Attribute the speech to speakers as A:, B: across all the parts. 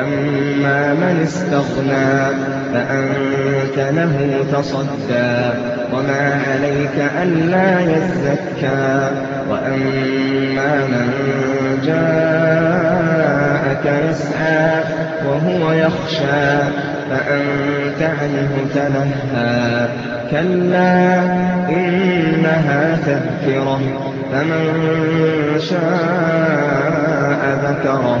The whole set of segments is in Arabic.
A: أما من استغنى فأنت له تصدى وما عليك ألا يزكى وأما من جاءك يسعى وهو يخشى فأنت عنه تلهى كلا إنها تذكرة فمن شاء ذكره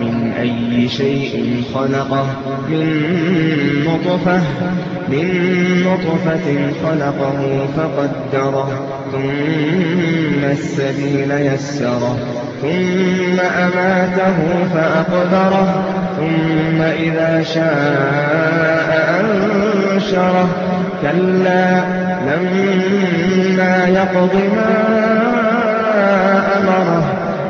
A: من أي شيء خلقه. من نطفة من نطفة خلقه فقدره. ثم السبيل يسره. ثم أماته فأقبره ثم إذا شاء أنشره. كلا لما يقض ما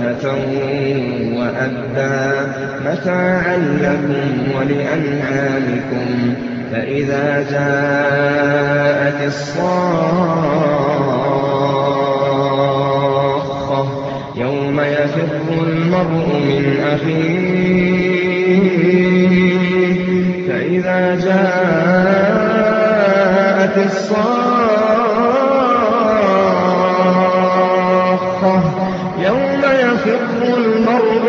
A: وفاكهة وأبا متاعا لكم ولأنعامكم فإذا جاءت الصاخة يوم يفر المرء من أخيه فإذا جاءت الصاخة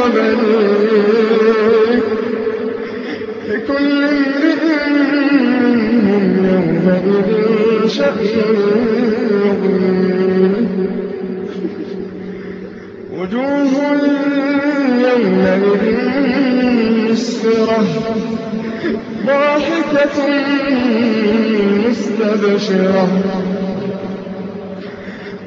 A: وبنيه لكل امرئ منهم يومئذ وجوه يومئذ مسفرة ضاحكة مستبشرة